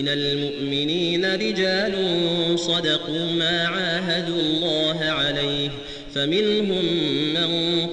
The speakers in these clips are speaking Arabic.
من المؤمنين رجال صدقوا ما عاهدوا الله عليه فمنهم من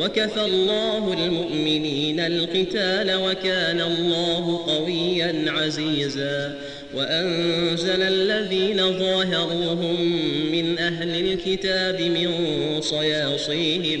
وكفى الله المؤمنين القتال وكان الله قويا عزيزا وأنزل الذين ظاهروهم من أهل الكتاب من صياصيهم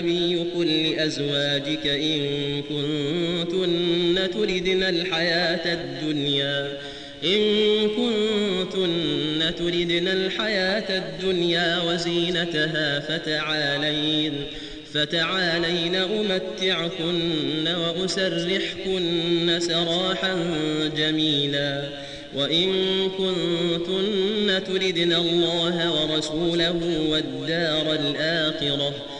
النبي قل لأزواجك إن كنتن تردن الحياة الدنيا إن كنتن تردن الحياة الدنيا وزينتها فتعالين فتعالين أمتعكن وأسرحكن سراحا جميلا وإن كنتن تردن الله ورسوله والدار الآخرة